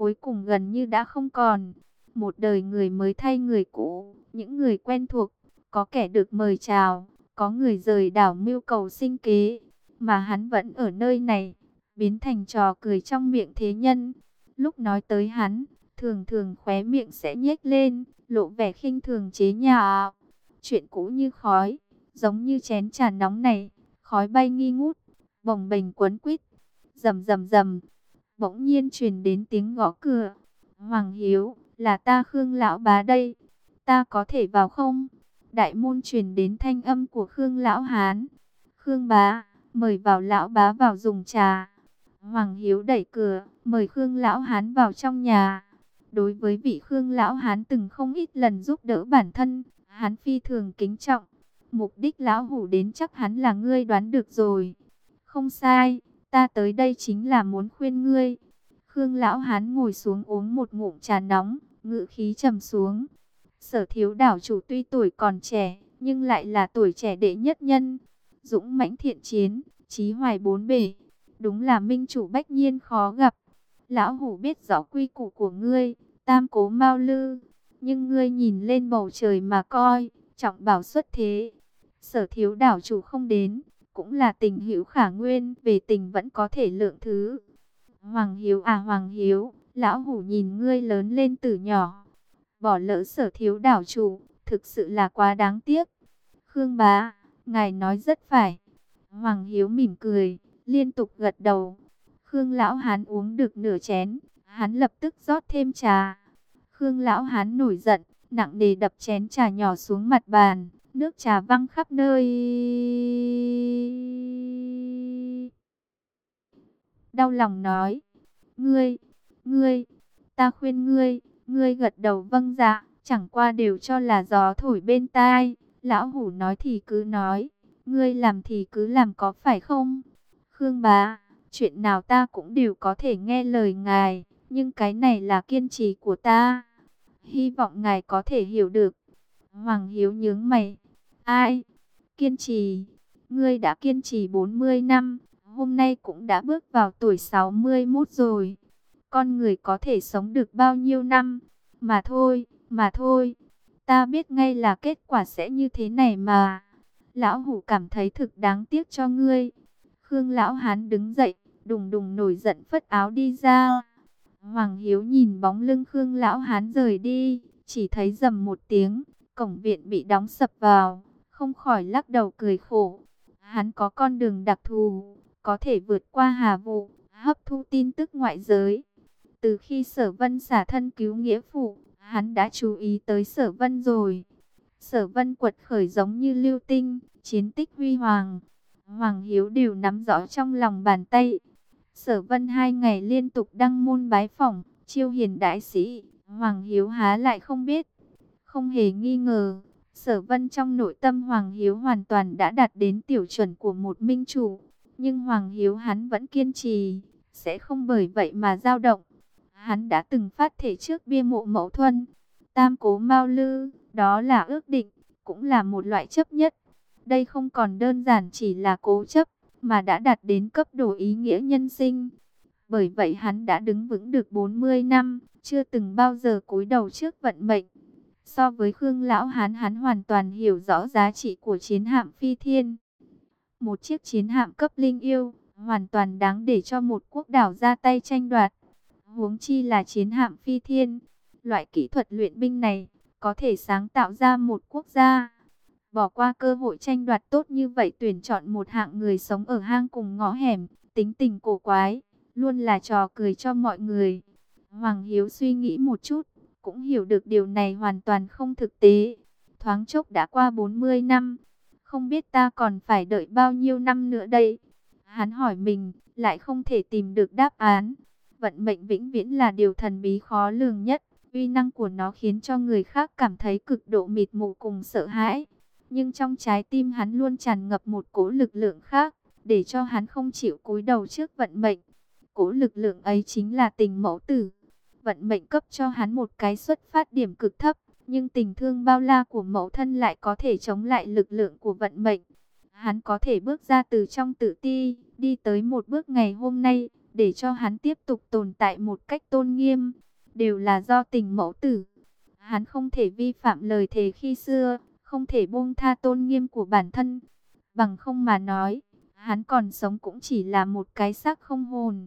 cuối cùng gần như đã không còn. Một đời người mới thay người cũ, những người quen thuộc, có kẻ được mời chào, có người rời đảo mưu cầu sinh kế, mà hắn vẫn ở nơi này, biến thành trò cười trong miệng thế nhân. Lúc nói tới hắn, thường thường khóe miệng sẽ nhếch lên, lộ vẻ khinh thường chế nhạo. Chuyện cũ như khói, giống như chén trà nóng này, khói bay nghi ngút, bồng bềnh quấn quýt, rầm rầm rầm. Bỗng nhiên truyền đến tiếng gõ cửa. Hoàng Hiếu, là ta Khương lão bá đây, ta có thể vào không? Đại môn truyền đến thanh âm của Khương lão hán. Khương bá, mời vào lão bá vào dùng trà. Hoàng Hiếu đẩy cửa, mời Khương lão hán vào trong nhà. Đối với vị Khương lão hán từng không ít lần giúp đỡ bản thân, hắn phi thường kính trọng. Mục đích lão hủ đến chắc hắn là ngươi đoán được rồi. Không sai, ta tới đây chính là muốn khuyên ngươi. Khương lão hán ngồi xuống uống một ngụm trà nóng, ngự khí trầm xuống. Sở thiếu đảo chủ tuy tuổi còn trẻ, nhưng lại là tuổi trẻ đệ nhất nhân. Dũng mãnh thiện chiến, trí hoài bốn bể. Đúng là minh chủ bách nhiên khó gặp. Lão hủ biết rõ quy củ của ngươi, tam cố mau lư. Nhưng ngươi nhìn lên bầu trời mà coi, trọng bảo xuất thế. Sở thiếu đảo chủ không đến, cũng là tình hữu khả nguyên, về tình vẫn có thể lượng thứ. Hoàng Hiếu à Hoàng Hiếu, lão hủ nhìn ngươi lớn lên từ nhỏ. Bỏ lỡ sở thiếu đảo chủ, thực sự là quá đáng tiếc. Khương bá, ngài nói rất phải. Hoàng Hiếu mỉm cười, liên tục gật đầu. Khương lão hán uống được nửa chén, hắn lập tức rót thêm trà. Khương lão hán nổi giận, nặng nề đập chén trà nhỏ xuống mặt bàn, nước trà văng khắp nơi. Đau lòng nói, ngươi, ngươi, ta khuyên ngươi, ngươi gật đầu vâng dạ, chẳng qua đều cho là gió thổi bên tai. Lão hủ nói thì cứ nói, ngươi làm thì cứ làm có phải không? Khương bá, chuyện nào ta cũng đều có thể nghe lời ngài, nhưng cái này là kiên trì của ta. Hy vọng ngài có thể hiểu được. Hoàng Hiếu nhướng mày. Ai? Kiên trì. Ngươi đã kiên trì 40 năm, hôm nay cũng đã bước vào tuổi 61 rồi. Con người có thể sống được bao nhiêu năm? Mà thôi, mà thôi. Ta biết ngay là kết quả sẽ như thế này mà. Lão hủ cảm thấy thực đáng tiếc cho ngươi. Khương lão hán đứng dậy, đùng đùng nổi giận phất áo đi ra. Hoàng Hiếu nhìn bóng lưng Khương lão hán rời đi, chỉ thấy dầm một tiếng, cổng viện bị đóng sập vào, không khỏi lắc đầu cười khổ. Hắn có con đường đặc thù, có thể vượt qua hà vụ, hấp thu tin tức ngoại giới. Từ khi sở vân xả thân cứu nghĩa phụ, hắn đã chú ý tới sở vân rồi. Sở vân quật khởi giống như lưu tinh, chiến tích huy hoàng. Hoàng Hiếu đều nắm rõ trong lòng bàn tay. Sở vân hai ngày liên tục đăng môn bái phỏng, chiêu hiền đại sĩ. Hoàng Hiếu há lại không biết. Không hề nghi ngờ, sở vân trong nội tâm Hoàng Hiếu hoàn toàn đã đạt đến tiểu chuẩn của một minh chủ. Nhưng Hoàng Hiếu hắn vẫn kiên trì, sẽ không bởi vậy mà dao động. Hắn đã từng phát thể trước bia mộ mẫu thuân. Tam cố mau lư, đó là ước định, cũng là một loại chấp nhất. Đây không còn đơn giản chỉ là cố chấp, mà đã đạt đến cấp độ ý nghĩa nhân sinh. Bởi vậy hắn đã đứng vững được 40 năm, chưa từng bao giờ cúi đầu trước vận mệnh. So với Khương Lão Hán hắn hoàn toàn hiểu rõ giá trị của chiến hạm phi thiên. Một chiếc chiến hạm cấp linh yêu, hoàn toàn đáng để cho một quốc đảo ra tay tranh đoạt. Huống chi là chiến hạm phi thiên. Loại kỹ thuật luyện binh này có thể sáng tạo ra một quốc gia. Bỏ qua cơ hội tranh đoạt tốt như vậy tuyển chọn một hạng người sống ở hang cùng ngõ hẻm, tính tình cổ quái, luôn là trò cười cho mọi người. Hoàng Hiếu suy nghĩ một chút, cũng hiểu được điều này hoàn toàn không thực tế. Thoáng chốc đã qua 40 năm, không biết ta còn phải đợi bao nhiêu năm nữa đây. Hắn hỏi mình, lại không thể tìm được đáp án vận mệnh vĩnh viễn là điều thần bí khó lường nhất. Uy năng của nó khiến cho người khác cảm thấy cực độ mịt mù cùng sợ hãi. Nhưng trong trái tim hắn luôn tràn ngập một cỗ lực lượng khác, để cho hắn không chịu cúi đầu trước vận mệnh. Cỗ lực lượng ấy chính là tình mẫu tử. Vận mệnh cấp cho hắn một cái xuất phát điểm cực thấp, nhưng tình thương bao la của mẫu thân lại có thể chống lại lực lượng của vận mệnh. Hắn có thể bước ra từ trong tự ti, đi tới một bước ngày hôm nay, để cho hắn tiếp tục tồn tại một cách tôn nghiêm, đều là do tình mẫu tử. Hắn không thể vi phạm lời thề khi xưa, không thể buông tha tôn nghiêm của bản thân. Bằng không mà nói, hắn còn sống cũng chỉ là một cái xác không hồn.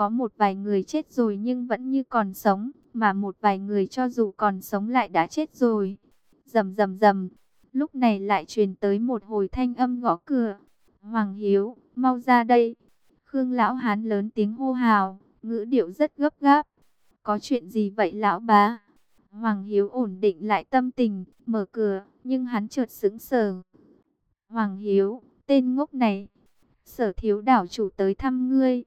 Có một vài người chết rồi nhưng vẫn như còn sống, mà một vài người cho dù còn sống lại đã chết rồi. Rầm rầm rầm, lúc này lại truyền tới một hồi thanh âm gõ cửa. Hoàng Hiếu, mau ra đây. Khương lão hán lớn tiếng hô hào, ngữ điệu rất gấp gáp. Có chuyện gì vậy lão bá? Hoàng Hiếu ổn định lại tâm tình, mở cửa, nhưng hắn chợt sững sờ. Hoàng Hiếu, tên ngốc này, sở thiếu đảo chủ tới thăm ngươi.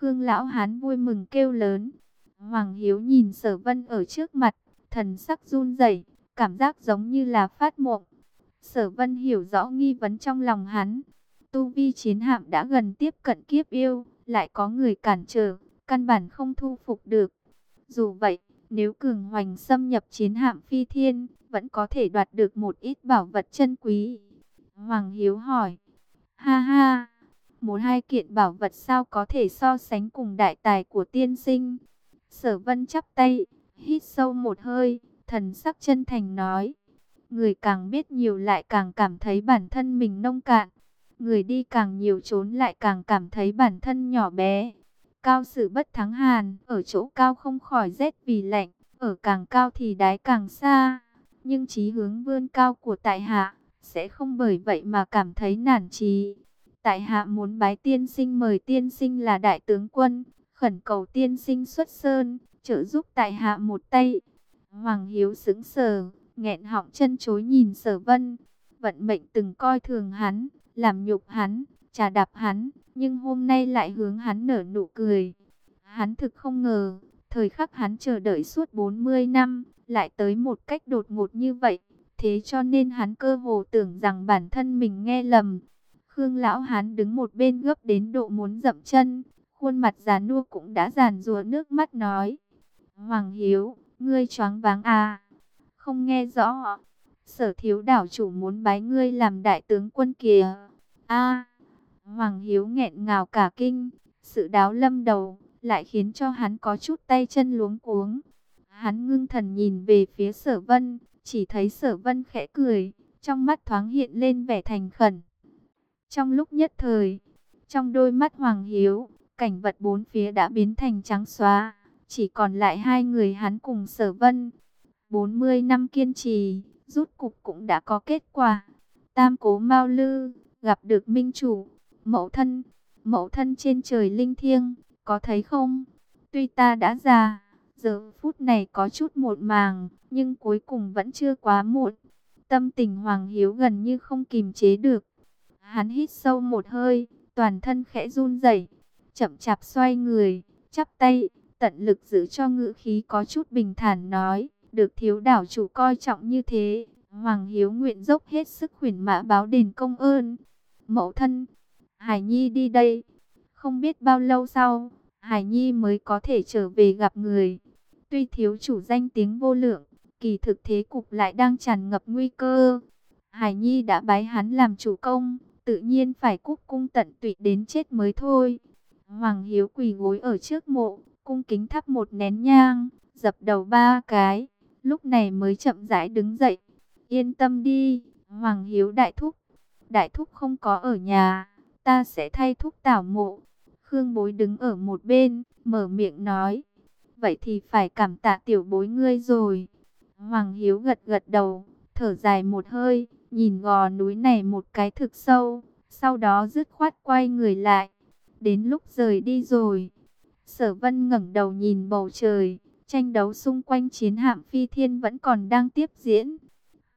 Khương lão hán vui mừng kêu lớn. Hoàng Hiếu nhìn sở vân ở trước mặt, thần sắc run rẩy, cảm giác giống như là phát mộng. Sở vân hiểu rõ nghi vấn trong lòng hắn. Tu vi chiến hạm đã gần tiếp cận kiếp yêu, lại có người cản trở, căn bản không thu phục được. Dù vậy, nếu cường hoành xâm nhập chiến hạm phi thiên, vẫn có thể đoạt được một ít bảo vật chân quý. Hoàng Hiếu hỏi, ha ha, một hai kiện bảo vật sao có thể so sánh cùng đại tài của tiên sinh. Sở vân chắp tay, hít sâu một hơi, thần sắc chân thành nói. Người càng biết nhiều lại càng cảm thấy bản thân mình nông cạn. Người đi càng nhiều trốn lại càng cảm thấy bản thân nhỏ bé. Cao sự bất thắng hàn, ở chỗ cao không khỏi rét vì lạnh, ở càng cao thì đái càng xa. Nhưng trí hướng vươn cao của tại hạ, sẽ không bởi vậy mà cảm thấy nản trí. Tại hạ muốn bái tiên sinh mời tiên sinh là đại tướng quân, khẩn cầu tiên sinh xuất sơn, trợ giúp tại hạ một tay. Hoàng Hiếu sững sờ, nghẹn họng chân chối nhìn sở vân. Vận mệnh từng coi thường hắn, làm nhục hắn, trà đạp hắn, nhưng hôm nay lại hướng hắn nở nụ cười. Hắn thực không ngờ, thời khắc hắn chờ đợi suốt 40 năm, lại tới một cách đột ngột như vậy. Thế cho nên hắn cơ hồ tưởng rằng bản thân mình nghe lầm. Khương lão hán đứng một bên gấp đến độ muốn dậm chân, khuôn mặt già nua cũng đã giàn rùa nước mắt nói. Hoàng Hiếu, ngươi choáng váng à? Không nghe rõ. Sở thiếu đảo chủ muốn bái ngươi làm đại tướng quân kìa. a Hoàng Hiếu nghẹn ngào cả kinh. Sự đáo lâm đầu lại khiến cho hắn có chút tay chân luống cuống. Hắn ngưng thần nhìn về phía sở vân, chỉ thấy sở vân khẽ cười, trong mắt thoáng hiện lên vẻ thành khẩn. Trong lúc nhất thời, trong đôi mắt Hoàng Hiếu, cảnh vật bốn phía đã biến thành trắng xóa, chỉ còn lại hai người hắn cùng sở vân. 40 năm kiên trì, rút cục cũng đã có kết quả. Tam cố mau Lư, gặp được minh chủ, mẫu thân, mẫu thân trên trời linh thiêng, có thấy không? Tuy ta đã già, giờ phút này có chút muộn màng, nhưng cuối cùng vẫn chưa quá muộn. Tâm tình Hoàng Hiếu gần như không kìm chế được. Hắn hít sâu một hơi, toàn thân khẽ run rẩy, chậm chạp xoay người, chắp tay, tận lực giữ cho ngữ khí có chút bình thản nói, được thiếu đảo chủ coi trọng như thế, Hoàng Hiếu nguyện dốc hết sức khuyển mã báo đền công ơn. Mẫu thân, Hải Nhi đi đây, không biết bao lâu sau, Hải Nhi mới có thể trở về gặp người. Tuy thiếu chủ danh tiếng vô lượng, kỳ thực thế cục lại đang tràn ngập nguy cơ. Hải Nhi đã bái hắn làm chủ công, tự nhiên phải cúc cung tận tụy đến chết mới thôi. Hoàng Hiếu quỳ gối ở trước mộ, cung kính thắp một nén nhang, dập đầu ba cái, lúc này mới chậm rãi đứng dậy. Yên tâm đi, Hoàng Hiếu đại thúc, đại thúc không có ở nhà, ta sẽ thay thúc tảo mộ. Khương bối đứng ở một bên, mở miệng nói, vậy thì phải cảm tạ tiểu bối ngươi rồi. Hoàng Hiếu gật gật đầu, thở dài một hơi, nhìn gò núi này một cái thực sâu, sau đó dứt khoát quay người lại. Đến lúc rời đi rồi, sở vân ngẩng đầu nhìn bầu trời, tranh đấu xung quanh chiến hạm phi thiên vẫn còn đang tiếp diễn.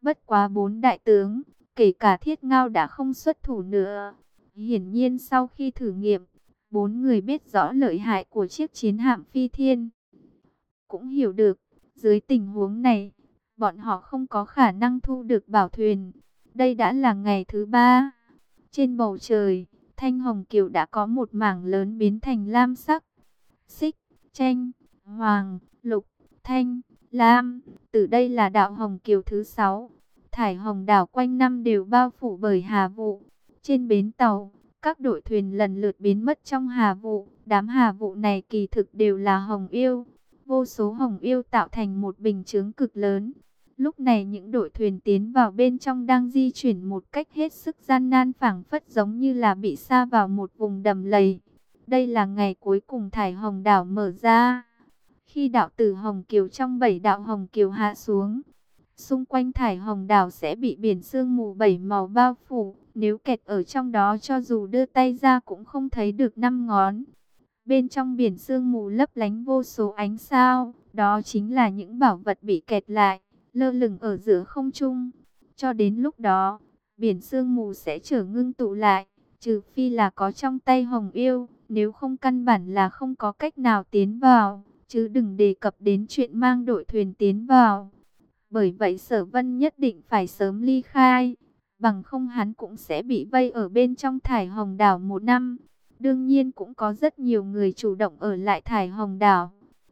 Bất quá bốn đại tướng, kể cả thiết ngao đã không xuất thủ nữa. Hiển nhiên sau khi thử nghiệm, bốn người biết rõ lợi hại của chiếc chiến hạm phi thiên. Cũng hiểu được, dưới tình huống này, bọn họ không có khả năng thu được bảo thuyền. Đây đã là ngày thứ ba. Trên bầu trời, Thanh Hồng Kiều đã có một mảng lớn biến thành lam sắc. Xích, tranh, hoàng, lục, thanh, lam. Từ đây là đạo Hồng Kiều thứ sáu. Thải hồng đảo quanh năm đều bao phủ bởi hà vụ. Trên bến tàu, Các đội thuyền lần lượt biến mất trong hà vụ. Đám hà vụ này kỳ thực đều là hồng yêu. Vô số hồng yêu tạo thành một bình chướng cực lớn. Lúc này những đội thuyền tiến vào bên trong đang di chuyển một cách hết sức gian nan phảng phất giống như là bị xa vào một vùng đầm lầy. Đây là ngày cuối cùng thải hồng đảo mở ra. Khi đạo tử Hồng Kiều trong bảy đạo Hồng Kiều hạ xuống, xung quanh thải hồng đảo sẽ bị biển sương mù bảy màu bao phủ. Nếu kẹt ở trong đó cho dù đưa tay ra cũng không thấy được năm ngón. Bên trong biển sương mù lấp lánh vô số ánh sao, đó chính là những bảo vật bị kẹt lại, lơ lửng ở giữa không trung. Cho đến lúc đó, biển sương mù sẽ trở ngưng tụ lại, trừ phi là có trong tay hồng yêu, nếu không căn bản là không có cách nào tiến vào, chứ đừng đề cập đến chuyện mang đội thuyền tiến vào. Bởi vậy sở vân nhất định phải sớm ly khai, bằng không hắn cũng sẽ bị vây ở bên trong thải hồng đảo một năm. Đương nhiên cũng có rất nhiều người chủ động ở lại thải hồng đảo.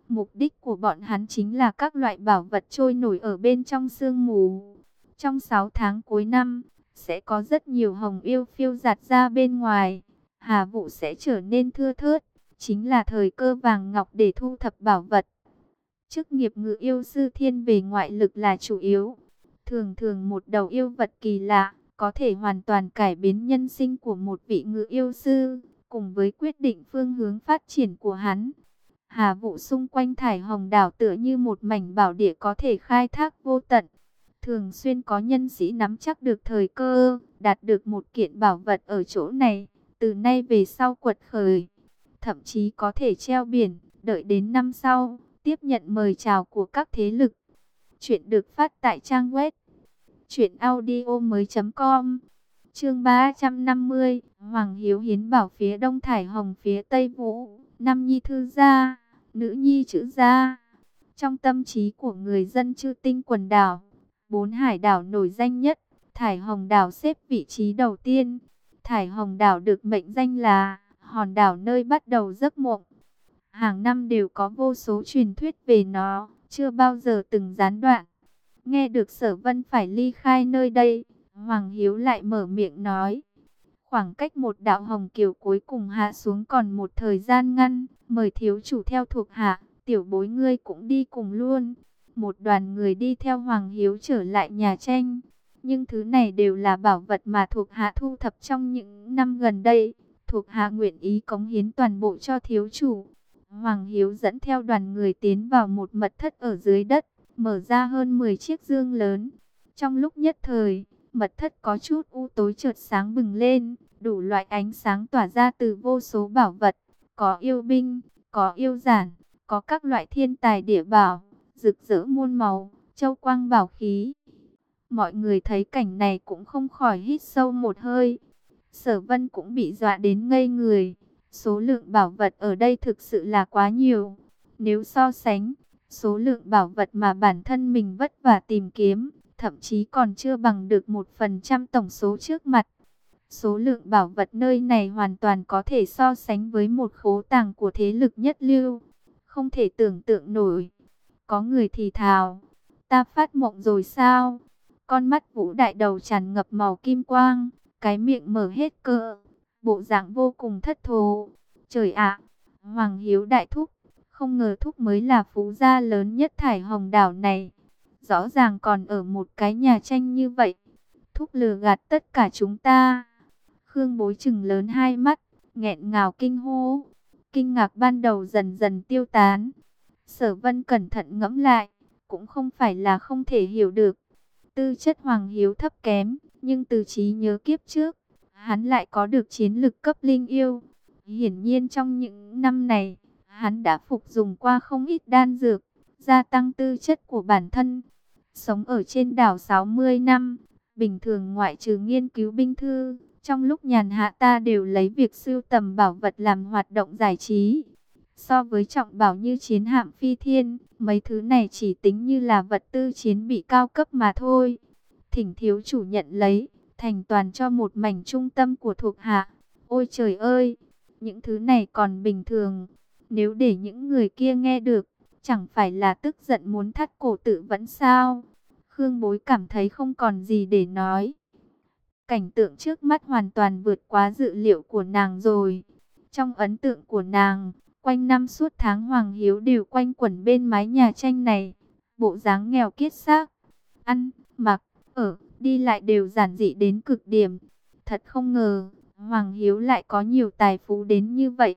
Mục đích của bọn hắn chính là các loại bảo vật trôi nổi ở bên trong sương mù. Trong 6 tháng cuối năm, sẽ có rất nhiều hồng yêu phiêu giạt ra bên ngoài. Hà vụ sẽ trở nên thưa thớt, chính là thời cơ vàng ngọc để thu thập bảo vật. Chức nghiệp ngự yêu sư thiên về ngoại lực là chủ yếu. Thường thường một đầu yêu vật kỳ lạ, có thể hoàn toàn cải biến nhân sinh của một vị ngự yêu sư, cùng với quyết định phương hướng phát triển của hắn. Hà vụ xung quanh thải hồng đảo tựa như một mảnh bảo địa có thể khai thác vô tận. Thường xuyên có nhân sĩ nắm chắc được thời cơ, đạt được một kiện bảo vật ở chỗ này, từ nay về sau quật khởi. Thậm chí có thể treo biển, đợi đến năm sau, tiếp nhận mời chào của các thế lực. Chuyện được phát tại trang web chuyệnaudio mới.com Chương 350 Hoàng Hiếu Hiến bảo phía Đông Thải Hồng phía Tây Vũ Nam Nhi Thư Gia Nữ Nhi chữ Gia. Trong tâm trí của người dân chư tinh quần đảo Bốn hải đảo nổi danh nhất Thải Hồng đảo xếp vị trí đầu tiên. Thải Hồng đảo được mệnh danh là hòn đảo nơi bắt đầu giấc mộng. Hàng năm đều có vô số truyền thuyết về nó Chưa bao giờ từng gián đoạn. Nghe được sở vân phải ly khai nơi đây, Hoàng Hiếu lại mở miệng nói. Khoảng cách một đạo hồng kiều cuối cùng hạ xuống còn một thời gian ngăn, mời thiếu chủ theo thuộc hạ, tiểu bối ngươi cũng đi cùng luôn. Một đoàn người đi theo Hoàng Hiếu trở lại nhà tranh. Nhưng thứ này đều là bảo vật mà thuộc hạ thu thập trong những năm gần đây. Thuộc hạ nguyện ý cống hiến toàn bộ cho thiếu chủ. Hoàng Hiếu dẫn theo đoàn người tiến vào một mật thất ở dưới đất mở ra hơn 10 chiếc dương lớn. Trong lúc nhất thời, mật thất có chút u tối chợt sáng bừng lên, đủ loại ánh sáng tỏa ra từ vô số bảo vật, có yêu binh, có yêu giản, có các loại thiên tài địa bảo, rực rỡ muôn màu, châu quang bảo khí. Mọi người thấy cảnh này cũng không khỏi hít sâu một hơi. Sở vân cũng bị dọa đến ngây người. Số lượng bảo vật ở đây thực sự là quá nhiều. Nếu so sánh, Số lượng bảo vật mà bản thân mình vất vả tìm kiếm, thậm chí còn chưa bằng được một phần trăm tổng số trước mặt. Số lượng bảo vật nơi này hoàn toàn có thể so sánh với một khố tàng của thế lực nhất lưu. Không thể tưởng tượng nổi. Có người thì thào, ta phát mộng rồi sao? Con mắt vũ đại đầu tràn ngập màu kim quang, cái miệng mở hết cỡ, bộ dạng vô cùng thất thố. Trời ạ, Hoàng Hiếu đại thúc, không ngờ thúc mới là phú gia lớn nhất thải hồng đảo này. Rõ ràng còn ở một cái nhà tranh như vậy. Thúc lừa gạt tất cả chúng ta. Khương bối chừng lớn hai mắt, nghẹn ngào kinh hô. Kinh ngạc ban đầu dần dần tiêu tán. Sở vân cẩn thận ngẫm lại, cũng không phải là không thể hiểu được. Tư chất hoàng hiếu thấp kém, nhưng từ trí nhớ kiếp trước, hắn lại có được chiến lực cấp linh yêu. Hiển nhiên trong những năm này, Hắn đã phục dùng qua không ít đan dược, gia tăng tư chất của bản thân. Sống ở trên đảo 60 năm, bình thường ngoại trừ nghiên cứu binh thư, trong lúc nhàn hạ ta đều lấy việc sưu tầm bảo vật làm hoạt động giải trí. So với trọng bảo như chiến hạm phi thiên, mấy thứ này chỉ tính như là vật tư chiến bị cao cấp mà thôi. Thỉnh thiếu chủ nhận lấy, thành toàn cho một mảnh trung tâm của thuộc hạ. Ôi trời ơi, những thứ này còn bình thường, nếu để những người kia nghe được, chẳng phải là tức giận muốn thắt cổ tự vẫn sao? Khương bối cảm thấy không còn gì để nói. Cảnh tượng trước mắt hoàn toàn vượt quá dự liệu của nàng rồi. Trong ấn tượng của nàng, quanh năm suốt tháng Hoàng Hiếu đều quanh quẩn bên mái nhà tranh này. Bộ dáng nghèo kiết xác, ăn, mặc, ở, đi lại đều giản dị đến cực điểm. Thật không ngờ, Hoàng Hiếu lại có nhiều tài phú đến như vậy.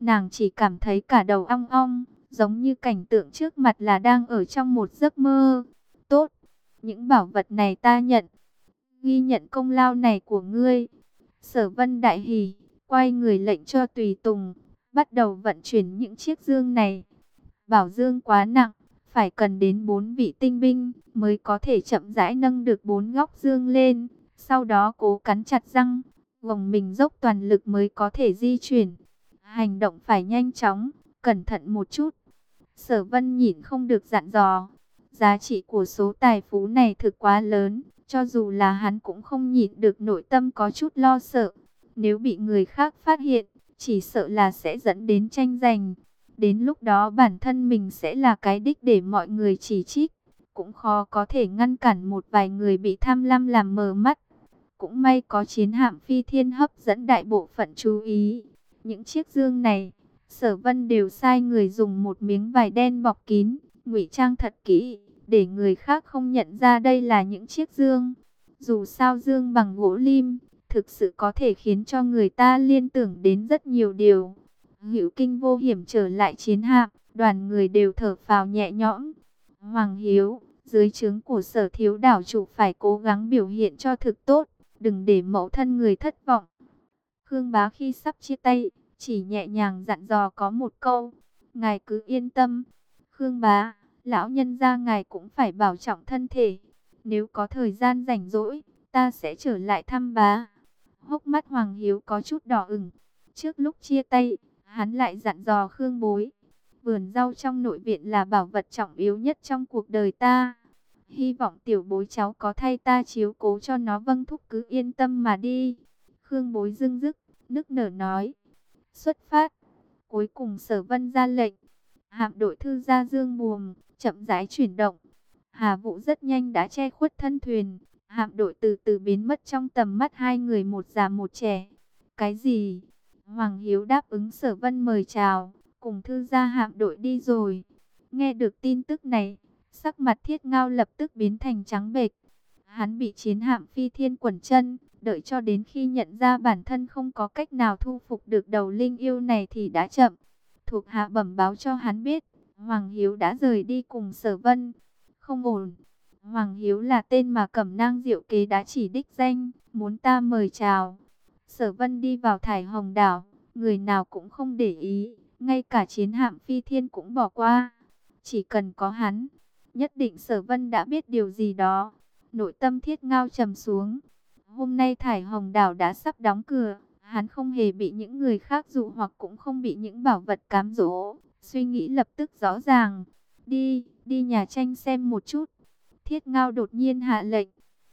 Nàng chỉ cảm thấy cả đầu ong ong, giống như cảnh tượng trước mặt là đang ở trong một giấc mơ. Những bảo vật này ta nhận, ghi nhận công lao này của ngươi. Sở vân đại hỉ, quay người lệnh cho tùy tùng, bắt đầu vận chuyển những chiếc dương này. Bảo dương quá nặng, phải cần đến bốn vị tinh binh mới có thể chậm rãi nâng được bốn góc dương lên. Sau đó cố cắn chặt răng, gồng mình dốc toàn lực mới có thể di chuyển. Hành động phải nhanh chóng, cẩn thận một chút. Sở vân nhìn không được dặn dò. Giá trị của số tài phú này thực quá lớn, cho dù là hắn cũng không nhịn được nội tâm có chút lo sợ. Nếu bị người khác phát hiện, chỉ sợ là sẽ dẫn đến tranh giành. Đến lúc đó bản thân mình sẽ là cái đích để mọi người chỉ trích. Cũng khó có thể ngăn cản một vài người bị tham lam làm mờ mắt. Cũng may có chiến hạm phi thiên hấp dẫn đại bộ phận chú ý. Những chiếc dương này, sở vân đều sai người dùng một miếng vải đen bọc kín, ngụy trang thật kỹ, để người khác không nhận ra đây là những chiếc dương. Dù sao dương bằng gỗ lim, thực sự có thể khiến cho người ta liên tưởng đến rất nhiều điều. Hữu kinh vô hiểm trở lại chiến hạm, đoàn người đều thở phào nhẹ nhõm. Hoàng Hiếu, dưới trướng của sở thiếu đảo chủ phải cố gắng biểu hiện cho thực tốt, đừng để mẫu thân người thất vọng. Khương bá khi sắp chia tay, chỉ nhẹ nhàng dặn dò có một câu, ngài cứ yên tâm. Khương bá, lão nhân gia ngài cũng phải bảo trọng thân thể, nếu có thời gian rảnh rỗi, ta sẽ trở lại thăm bá. Hốc mắt Hoàng Hiếu có chút đỏ ửng. Trước lúc chia tay, hắn lại dặn dò Khương Bối. Vườn rau trong nội viện là bảo vật trọng yếu nhất trong cuộc đời ta. Hy vọng tiểu bối cháu có thay ta chiếu cố cho nó vâng thúc cứ yên tâm mà đi. Khương Bối dưng dứt, nức nở nói. Xuất phát. Cuối cùng sở vân ra lệnh. Hạm đội thư ra dương buồm, chậm rãi chuyển động. Hà vụ rất nhanh đã che khuất thân thuyền, Hạm đội từ từ biến mất trong tầm mắt hai người một già một trẻ. Cái gì? Hoàng Hiếu đáp ứng sở vân mời chào, cùng thư gia hạm đội đi rồi. Nghe được tin tức này, sắc mặt thiết ngao lập tức biến thành trắng bệch. Hắn bị chiến hạm phi thiên quẩn chân, đợi cho đến khi nhận ra bản thân không có cách nào thu phục được đầu linh yêu này thì đã chậm. Thuộc hạ bẩm báo cho hắn biết, Hoàng Hiếu đã rời đi cùng sở vân. Không ổn. Hoàng Hiếu là tên mà Cẩm Nang Diệu Kế đã chỉ đích danh, muốn ta mời chào. Sở Vân đi vào thải hồng đảo, người nào cũng không để ý, ngay cả chiến hạm phi thiên cũng bỏ qua. Chỉ cần có hắn, nhất định Sở Vân đã biết điều gì đó. Nội tâm thiết ngao trầm xuống. Hôm nay thải hồng đảo đã sắp đóng cửa, hắn không hề bị những người khác dụ hoặc cũng không bị những bảo vật cám dỗ. Suy nghĩ lập tức rõ ràng. Đi, đi nhà tranh xem một chút. Thiết Ngao đột nhiên hạ lệnh.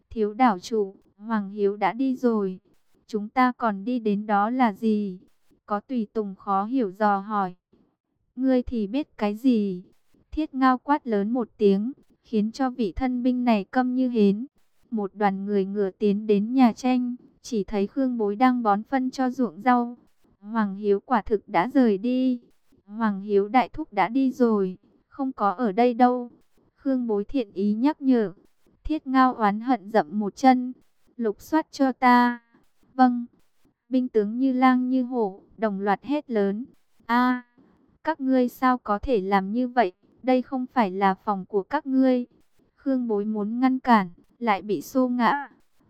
Thiếu đảo chủ, Hoàng Hiếu đã đi rồi. Chúng ta còn đi đến đó là gì? Có tùy tùng khó hiểu dò hỏi. Ngươi thì biết cái gì? Thiết Ngao quát lớn một tiếng, khiến cho vị thân binh này câm như hến. Một đoàn người ngựa tiến đến nhà tranh, chỉ thấy Khương Bối đang bón phân cho ruộng rau. Hoàng Hiếu quả thực đã rời đi. Hoàng Hiếu đại thúc đã đi rồi, không có ở đây đâu. Khương bối thiện ý nhắc nhở. Thiết ngao oán hận dậm một chân. Lục soát cho ta. Vâng. Binh tướng như lang như hổ, đồng loạt hét lớn. a các ngươi sao có thể làm như vậy? Đây không phải là phòng của các ngươi. Khương bối muốn ngăn cản, lại bị xô ngã.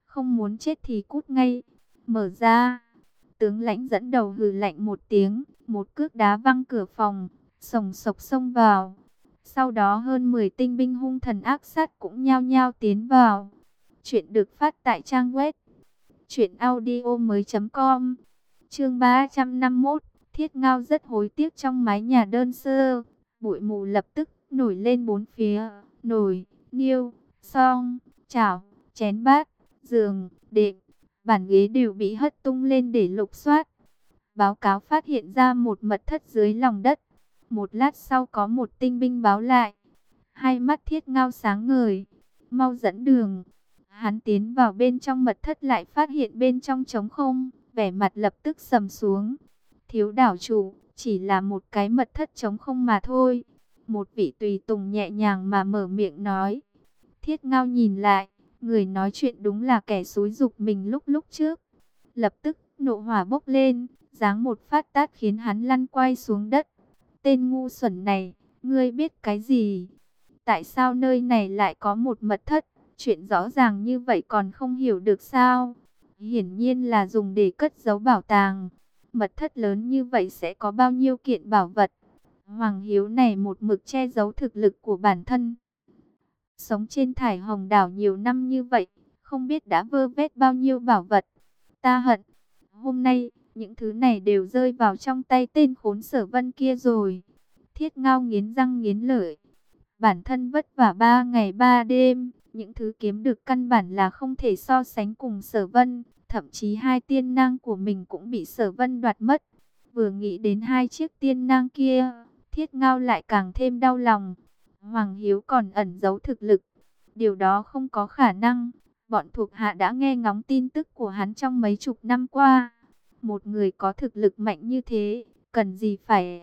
Không muốn chết thì cút ngay. Mở ra. Tướng lãnh dẫn đầu hừ lạnh một tiếng, một cước đá văng cửa phòng, sồng sộc xông vào. Sau đó hơn 10 tinh binh hung thần ác sát cũng nhao nhao tiến vào. Chuyện được phát tại trang web truyệnaudiomoi.com. Chương 351, Thiết Ngao rất hối tiếc trong mái nhà đơn sơ, bụi mù lập tức nổi lên bốn phía, nồi, niêu, song, chảo, chén bát, giường, đệm, bàn ghế đều bị hất tung lên để lục soát. Báo cáo phát hiện ra một mật thất dưới lòng đất. Một lát sau có một tinh binh báo lại. Hai mắt thiết ngao sáng ngời. Mau dẫn đường. Hắn tiến vào bên trong mật thất lại phát hiện bên trong trống không, vẻ mặt lập tức sầm xuống. Thiếu đảo chủ, chỉ là một cái mật thất trống không mà thôi. Một vị tùy tùng nhẹ nhàng mà mở miệng nói. Thiết ngao nhìn lại, người nói chuyện đúng là kẻ xúi dục mình lúc lúc trước. Lập tức, nộ hỏa bốc lên, giáng một phát tát khiến hắn lăn quay xuống đất. Tên ngu xuẩn này, ngươi biết cái gì? Tại sao nơi này lại có một mật thất? Chuyện rõ ràng như vậy còn không hiểu được sao? Hiển nhiên là dùng để cất giấu bảo tàng. Mật thất lớn như vậy sẽ có bao nhiêu kiện bảo vật? Hoàng Hiếu này một mực che giấu thực lực của bản thân. Sống trên thải hồng đảo nhiều năm như vậy, không biết đã vơ vét bao nhiêu bảo vật. Ta hận, hôm nay, những thứ này đều rơi vào trong tay tên khốn sở vân kia rồi. Thiết ngao nghiến răng nghiến lợi. Bản thân vất vả ba ngày ba đêm, những thứ kiếm được căn bản là không thể so sánh cùng sở vân. Thậm chí hai tiên nang của mình cũng bị sở vân đoạt mất. Vừa nghĩ đến hai chiếc tiên nang kia, thiết ngao lại càng thêm đau lòng. Hoàng Hiếu còn ẩn giấu thực lực. Điều đó không có khả năng. Bọn thuộc hạ đã nghe ngóng tin tức của hắn trong mấy chục năm qua. Một người có thực lực mạnh như thế, cần gì phải...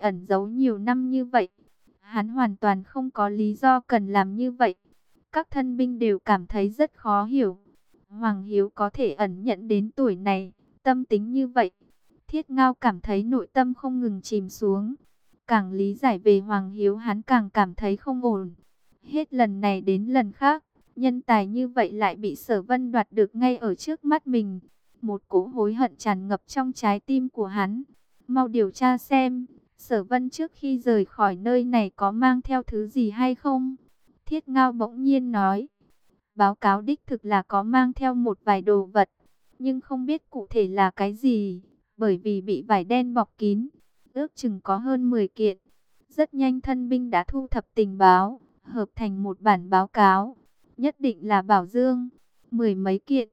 Ẩn giấu nhiều năm như vậy. Hắn hoàn toàn không có lý do cần làm như vậy. Các thân binh đều cảm thấy rất khó hiểu. Hoàng Hiếu có thể ẩn nhận đến tuổi này, tâm tính như vậy. Thiết Ngao cảm thấy nội tâm không ngừng chìm xuống. Càng lý giải về Hoàng Hiếu hắn càng cảm thấy không ổn. Hết lần này đến lần khác, nhân tài như vậy lại bị sở vân đoạt được ngay ở trước mắt mình. Một cỗ hối hận tràn ngập trong trái tim của hắn. Mau điều tra xem, sở vân trước khi rời khỏi nơi này có mang theo thứ gì hay không? Thiết Ngao bỗng nhiên nói. Báo cáo đích thực là có mang theo một vài đồ vật, nhưng không biết cụ thể là cái gì, bởi vì bị vải đen bọc kín, ước chừng có hơn 10 kiện. Rất nhanh thân binh đã thu thập tình báo, hợp thành một bản báo cáo, nhất định là bảo dương, mười mấy kiện.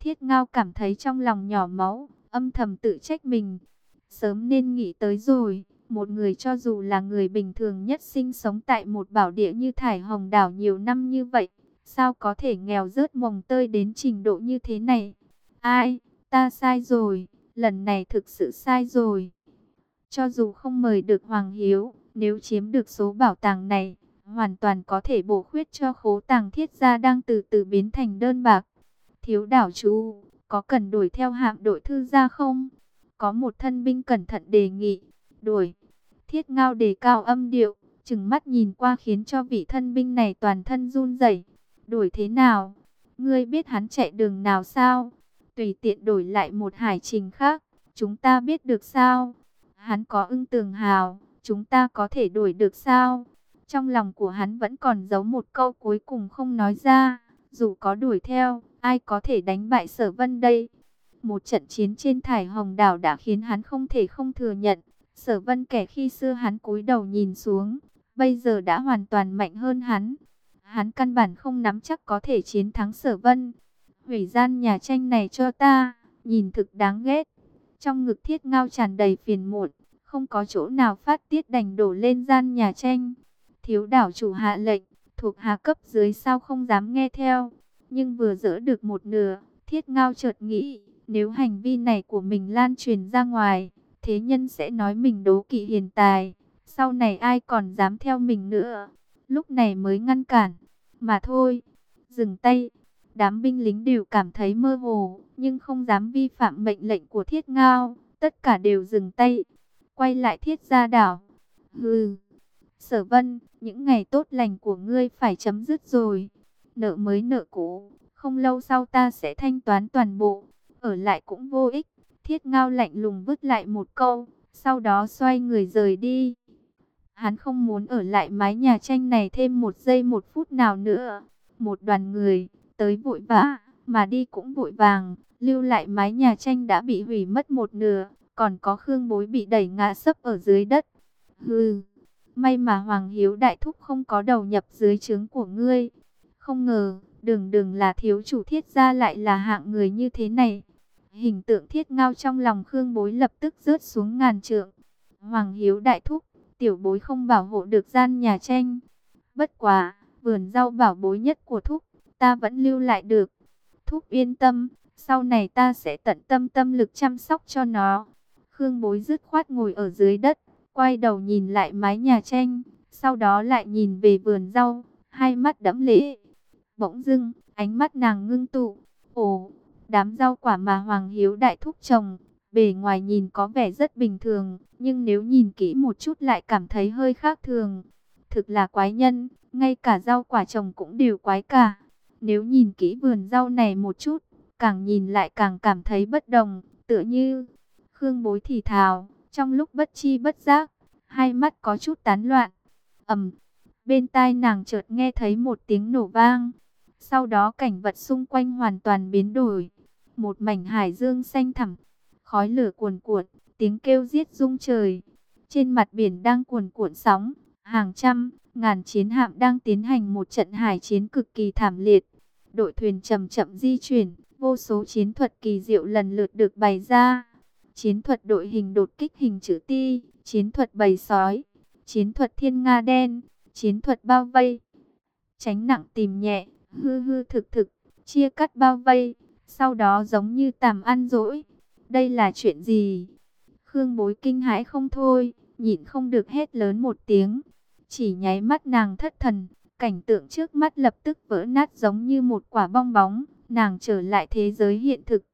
Thiết Ngao cảm thấy trong lòng nhỏ máu, âm thầm tự trách mình, sớm nên nghĩ tới rồi. Một người cho dù là người bình thường nhất sinh sống tại một bảo địa như Thải Hồng Đảo nhiều năm như vậy, sao có thể nghèo rớt mồng tơi đến trình độ như thế này? Ai, ta sai rồi, lần này thực sự sai rồi. Cho dù không mời được Hoàng Hiếu, nếu chiếm được số bảo tàng này, hoàn toàn có thể bổ khuyết cho khố tàng thiết gia đang từ từ biến thành đơn bạc. Thiếu đảo chú, có cần đuổi theo hạm đội thư gia không? Có một thân binh cẩn thận đề nghị, đuổi. Thiết ngao đề cao âm điệu, chừng mắt nhìn qua khiến cho vị thân binh này toàn thân run rẩy. đuổi thế nào? Ngươi biết hắn chạy đường nào sao? Tùy tiện đổi lại một hải trình khác, chúng ta biết được sao? Hắn có ưng tường hào, chúng ta có thể đổi được sao? Trong lòng của hắn vẫn còn giấu một câu cuối cùng không nói ra. Dù có đuổi theo, ai có thể đánh bại sở vân đây? Một trận chiến trên thải hồng đảo đã khiến hắn không thể không thừa nhận. Sở vân kẻ khi xưa hắn cúi đầu nhìn xuống, bây giờ đã hoàn toàn mạnh hơn hắn. Hắn căn bản không nắm chắc có thể chiến thắng sở vân. Hủy gian nhà tranh này cho ta, nhìn thực đáng ghét. Trong ngực thiết ngao tràn đầy phiền muộn, không có chỗ nào phát tiết đành đổ lên gian nhà tranh. Thiếu đảo chủ hạ lệnh, thuộc hạ cấp dưới sao không dám nghe theo. Nhưng vừa dỡ được một nửa, thiết ngao chợt nghĩ, nếu hành vi này của mình lan truyền ra ngoài, thế nhân sẽ nói mình đố kỵ hiền tài. Sau này ai còn dám theo mình nữa lúc này mới ngăn cản. Mà thôi, dừng tay. Đám binh lính đều cảm thấy mơ hồ, nhưng không dám vi phạm mệnh lệnh của thiết ngao. Tất cả đều dừng tay, quay lại thiết gia đảo. Hừ, sở vân, những ngày tốt lành của ngươi phải chấm dứt rồi. Nợ mới nợ cũ, không lâu sau ta sẽ thanh toán toàn bộ. Ở lại cũng vô ích. Thiết ngao lạnh lùng vứt lại một câu, sau đó xoay người rời đi. Hắn không muốn ở lại mái nhà tranh này thêm một giây một phút nào nữa. Một đoàn người, tới vội vã, mà đi cũng vội vàng, lưu lại mái nhà tranh đã bị hủy mất một nửa, còn có Khương Bối bị đẩy ngã sấp ở dưới đất. Hừ, may mà Hoàng Hiếu Đại Thúc không có đầu nhập dưới trướng của ngươi. Không ngờ, đường đường là thiếu chủ thiết gia lại là hạng người như thế này. Hình tượng thiết ngao trong lòng Khương Bối lập tức rớt xuống ngàn trượng. Hoàng Hiếu Đại Thúc tiểu bối không bảo hộ được gian nhà tranh. Bất quá, vườn rau bảo bối nhất của Thúc, ta vẫn lưu lại được. Thúc yên tâm, sau này ta sẽ tận tâm tâm lực chăm sóc cho nó. Khương bối dứt khoát ngồi ở dưới đất, quay đầu nhìn lại mái nhà tranh, sau đó lại nhìn về vườn rau, hai mắt đẫm lễ. Bỗng dưng, ánh mắt nàng ngưng tụ. Ồ, đám rau quả mà Hoàng Hiếu đại thúc trồng, bề ngoài nhìn có vẻ rất bình thường, nhưng nếu nhìn kỹ một chút lại cảm thấy hơi khác thường. Thực là quái nhân, ngay cả rau quả trồng cũng đều quái cả. Nếu nhìn kỹ vườn rau này một chút, càng nhìn lại càng cảm thấy bất đồng, tựa như Khương Bối thì thào, trong lúc bất chi bất giác, hai mắt có chút tán loạn. Ầm, bên tai nàng chợt nghe thấy một tiếng nổ vang. Sau đó cảnh vật xung quanh hoàn toàn biến đổi. Một mảnh hải dương xanh thẳm, khói lửa cuồn cuộn, tiếng kêu giết rung trời. Trên mặt biển đang cuồn cuộn sóng, hàng trăm, ngàn chiến hạm đang tiến hành một trận hải chiến cực kỳ thảm liệt. Đội thuyền chậm chậm di chuyển, vô số chiến thuật kỳ diệu lần lượt được bày ra. Chiến thuật đội hình đột kích hình chữ ti, chiến thuật bầy sói, chiến thuật thiên nga đen, chiến thuật bao vây. Tránh nặng tìm nhẹ, hư hư thực thực, chia cắt bao vây, sau đó giống như tàm ăn dỗi. Đây là chuyện gì? Khương bối kinh hãi không thôi, nhịn không được hét lớn một tiếng. Chỉ nháy mắt nàng thất thần, cảnh tượng trước mắt lập tức vỡ nát giống như một quả bong bóng. Nàng trở lại thế giới hiện thực.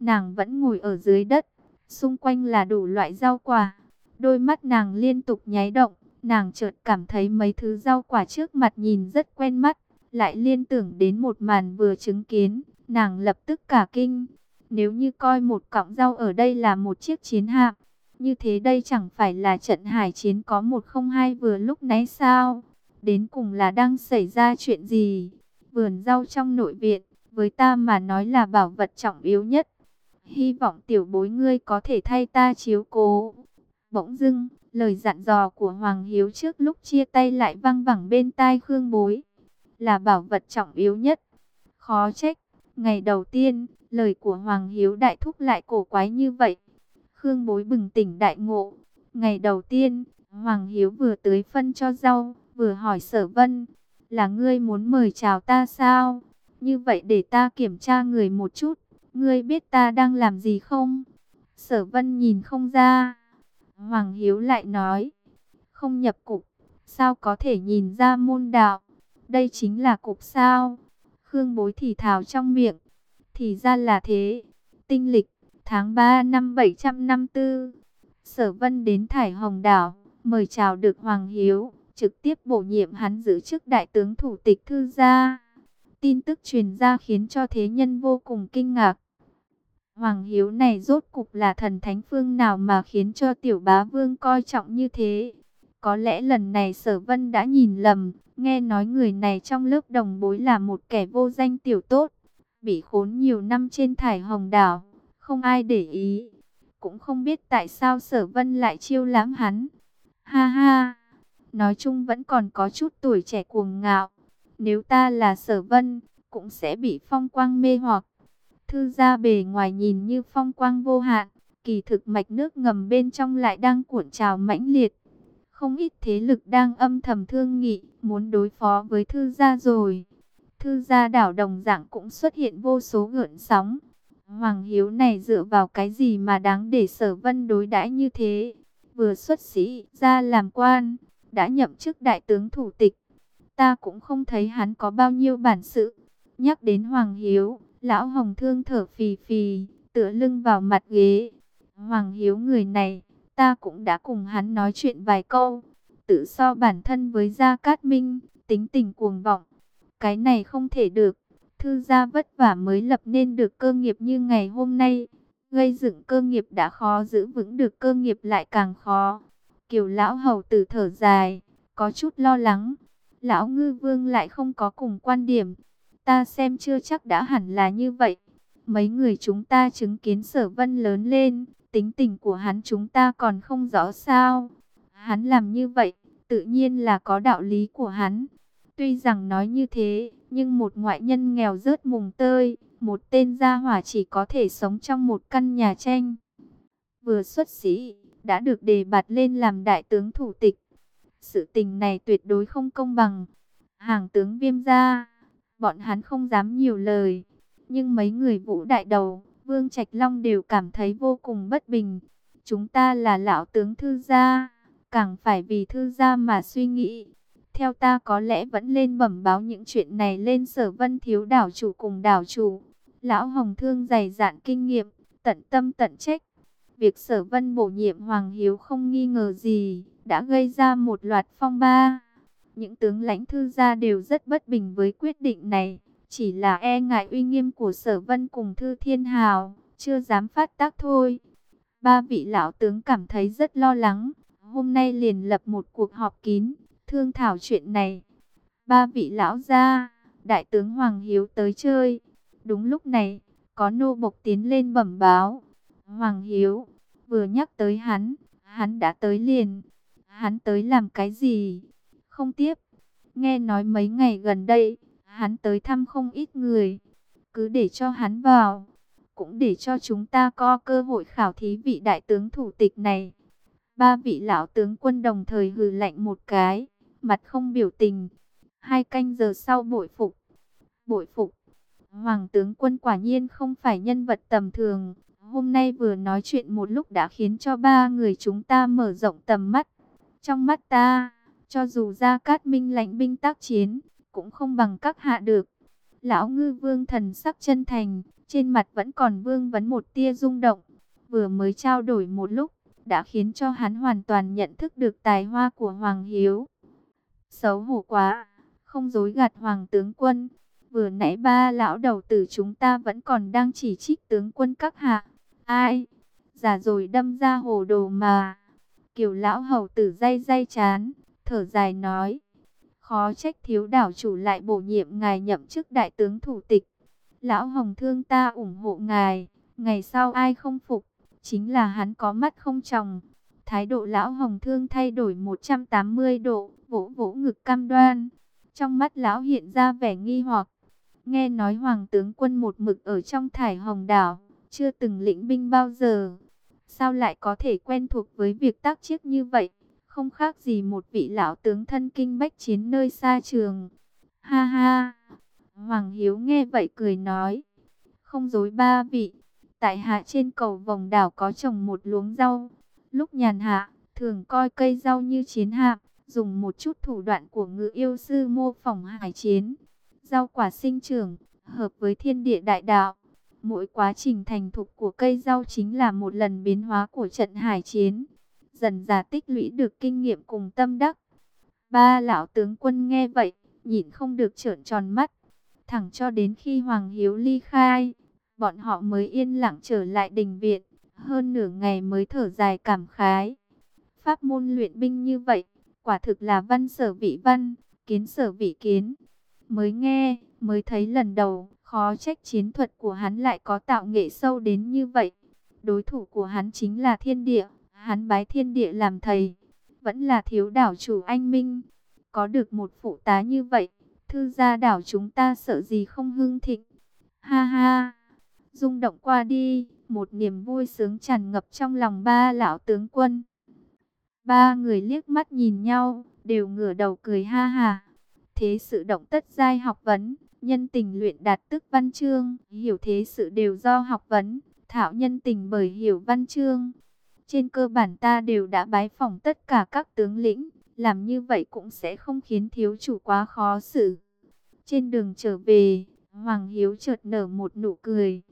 Nàng vẫn ngồi ở dưới đất, xung quanh là đủ loại rau quả. Đôi mắt nàng liên tục nháy động, nàng chợt cảm thấy mấy thứ rau quả trước mặt nhìn rất quen mắt, lại liên tưởng đến một màn vừa chứng kiến, nàng lập tức cả kinh. Nếu như coi một cọng rau ở đây là một chiếc chiến hạm, như thế đây chẳng phải là trận hải chiến có một không hai vừa lúc nãy sao? Đến cùng là đang xảy ra chuyện gì? Vườn rau trong nội viện, với ta mà nói là bảo vật trọng yếu nhất. Hy vọng tiểu bối ngươi có thể thay ta chiếu cố. Bỗng dưng, lời dặn dò của Hoàng Hiếu trước lúc chia tay lại văng vẳng bên tai Khương Bối. Là bảo vật trọng yếu nhất. Khó trách, ngày đầu tiên, lời của Hoàng Hiếu đại thúc lại cổ quái như vậy. Khương Bối bừng tỉnh đại ngộ. Ngày đầu tiên, Hoàng Hiếu vừa tưới phân cho rau, vừa hỏi sở vân. Là ngươi muốn mời chào ta sao? Như vậy để ta kiểm tra người một chút. Ngươi biết ta đang làm gì không? Sở vân nhìn không ra. Hoàng Hiếu lại nói. Không nhập cục. Sao có thể nhìn ra môn đạo? Đây chính là cục sao? Khương bối thì thào trong miệng. Thì ra là thế. Tinh lịch. Tháng 3 năm 754. Sở vân đến Thải Hồng Đảo. Mời chào được Hoàng Hiếu. Trực tiếp bổ nhiệm hắn giữ chức đại tướng thủ tịch thư gia. Tin tức truyền ra khiến cho thế nhân vô cùng kinh ngạc. Hoàng Hiếu này rốt cục là thần thánh phương nào mà khiến cho tiểu bá vương coi trọng như thế. Có lẽ lần này sở vân đã nhìn lầm, nghe nói người này trong lớp đồng bối là một kẻ vô danh tiểu tốt. Bị khốn nhiều năm trên thải hồng đảo, không ai để ý. Cũng không biết tại sao sở vân lại chiêu lãm hắn. Ha ha, nói chung vẫn còn có chút tuổi trẻ cuồng ngạo. Nếu ta là sở vân, cũng sẽ bị phong quang mê hoặc. Thư gia bề ngoài nhìn như phong quang vô hạn, kỳ thực mạch nước ngầm bên trong lại đang cuộn trào mãnh liệt. Không ít thế lực đang âm thầm thương nghị, muốn đối phó với thư gia rồi. Thư gia đảo đồng dạng cũng xuất hiện vô số gợn sóng. Hoàng Hiếu này dựa vào cái gì mà đáng để sở vân đối đãi như thế? Vừa xuất sĩ ra làm quan, đã nhậm chức đại tướng thủ tịch, ta cũng không thấy hắn có bao nhiêu bản sự. Nhắc đến Hoàng Hiếu, lão Hồng Thương thở phì phì, tựa lưng vào mặt ghế. Hoàng Hiếu người này, ta cũng đã cùng hắn nói chuyện vài câu, tự so bản thân với Gia Cát Minh, tính tình cuồng vọng. Cái này không thể được, thư gia vất vả mới lập nên được cơ nghiệp như ngày hôm nay. Gây dựng cơ nghiệp đã khó giữ vững được cơ nghiệp lại càng khó. Kiều lão hầu tử thở dài, có chút lo lắng lão ngư vương lại không có cùng quan điểm. Ta xem chưa chắc đã hẳn là như vậy. Mấy người chúng ta chứng kiến sở vân lớn lên, tính tình của hắn chúng ta còn không rõ sao. Hắn làm như vậy, tự nhiên là có đạo lý của hắn. Tuy rằng nói như thế, nhưng một ngoại nhân nghèo rớt mùng tơi, một tên gia hỏa chỉ có thể sống trong một căn nhà tranh. Vừa xuất sĩ, đã được đề bạt lên làm đại tướng thủ tịch. Sự tình này tuyệt đối không công bằng. hàng tướng viêm gia, bọn hắn không dám nhiều lời. Nhưng mấy người vũ đại đầu, Vương Trạch Long đều cảm thấy vô cùng bất bình. Chúng ta là lão tướng thư gia, càng phải vì thư gia mà suy nghĩ. Theo ta có lẽ vẫn lên bẩm báo những chuyện này lên sở vân thiếu đảo chủ cùng đảo chủ. Lão Hồng Thương dày dạn kinh nghiệm, tận tâm tận trách. Việc sở vân bổ nhiệm Hoàng Hiếu không nghi ngờ gì, đã gây ra một loạt phong ba. Những tướng lãnh thư gia đều rất bất bình với quyết định này, chỉ là e ngại uy nghiêm của sở vân cùng thư thiên hào, chưa dám phát tác thôi. Ba vị lão tướng cảm thấy rất lo lắng, hôm nay liền lập một cuộc họp kín, thương thảo chuyện này. Ba vị lão gia, đại tướng Hoàng Hiếu tới chơi. Đúng lúc này, có nô bộc tiến lên bẩm báo. Hoàng Hiếu, vừa nhắc tới hắn, hắn đã tới liền. Hắn tới làm cái gì? Không tiếp. Nghe nói mấy ngày gần đây, hắn tới thăm không ít người. Cứ để cho hắn vào. Cũng để cho chúng ta có cơ hội khảo thí vị đại tướng thủ tịch này. Ba vị lão tướng quân đồng thời hừ lạnh một cái, mặt không biểu tình. Hai canh giờ sau bội phục. Bội phục. Hoàng tướng quân quả nhiên không phải nhân vật tầm thường. Hôm nay vừa nói chuyện một lúc đã khiến cho ba người chúng ta mở rộng tầm mắt. Trong mắt ta, cho dù ra cát minh lãnh binh tác chiến, cũng không bằng các hạ được. Lão ngư vương thần sắc chân thành, trên mặt vẫn còn vương vấn một tia rung động. Vừa mới trao đổi một lúc, đã khiến cho hắn hoàn toàn nhận thức được tài hoa của Hoàng Hiếu. Xấu hổ quá, không dối gạt Hoàng tướng quân. Vừa nãy ba lão đầu tử chúng ta vẫn còn đang chỉ trích tướng quân các hạ. Ai? Giả rồi đâm ra hồ đồ mà. Kiều lão hầu tử day day chán, thở dài nói. Khó trách thiếu đảo chủ lại bổ nhiệm ngài nhậm chức đại tướng thủ tịch. Lão hồng thương ta ủng hộ ngài, ngày sau ai không phục, chính là hắn có mắt không tròng. Thái độ lão hồng thương thay đổi 180 độ, vỗ vỗ ngực cam đoan. Trong mắt lão hiện ra vẻ nghi hoặc. Nghe nói hoàng tướng quân một mực ở trong thải hồng đảo, chưa từng lĩnh binh bao giờ. Sao lại có thể quen thuộc với việc tác chiếc như vậy? Không khác gì một vị lão tướng thân kinh bách chiến nơi xa trường. Ha ha! Hoàng Hiếu nghe vậy cười nói. Không dối ba vị. Tại hạ trên cầu vòng đảo có trồng một luống rau. Lúc nhàn hạ, thường coi cây rau như chiến hạm. Dùng một chút thủ đoạn của ngự yêu sư mô phỏng hải chiến. Rau quả sinh trưởng, hợp với thiên địa đại đạo. Mỗi quá trình thành thục của cây rau chính là một lần biến hóa của trận hải chiến. Dần dà tích lũy được kinh nghiệm cùng tâm đắc. Ba lão tướng quân nghe vậy, nhìn không được trợn tròn mắt. Thẳng cho đến khi Hoàng Hiếu ly khai, bọn họ mới yên lặng trở lại đình viện. Hơn nửa ngày mới thở dài cảm khái. Pháp môn luyện binh như vậy, quả thực là văn sở vị văn, kiến sở vị kiến. Mới nghe, mới thấy lần đầu, khó trách chiến thuật của hắn lại có tạo nghệ sâu đến như vậy. Đối thủ của hắn chính là thiên địa, hắn bái thiên địa làm thầy, vẫn là thiếu đảo chủ anh Minh. Có được một phụ tá như vậy, thư gia đảo chúng ta sợ gì không hưng thịnh. Ha ha, rung động qua đi, một niềm vui sướng tràn ngập trong lòng ba lão tướng quân. Ba người liếc mắt nhìn nhau, đều ngửa đầu cười ha ha. Thế sự động tất giai học vấn, nhân tình luyện đạt tức văn chương, hiểu thế sự đều do học vấn, thảo nhân tình bởi hiểu văn chương. Trên cơ bản ta đều đã bái phỏng tất cả các tướng lĩnh, làm như vậy cũng sẽ không khiến thiếu chủ quá khó xử. Trên đường trở về, Hoàng Hiếu chợt nở một nụ cười.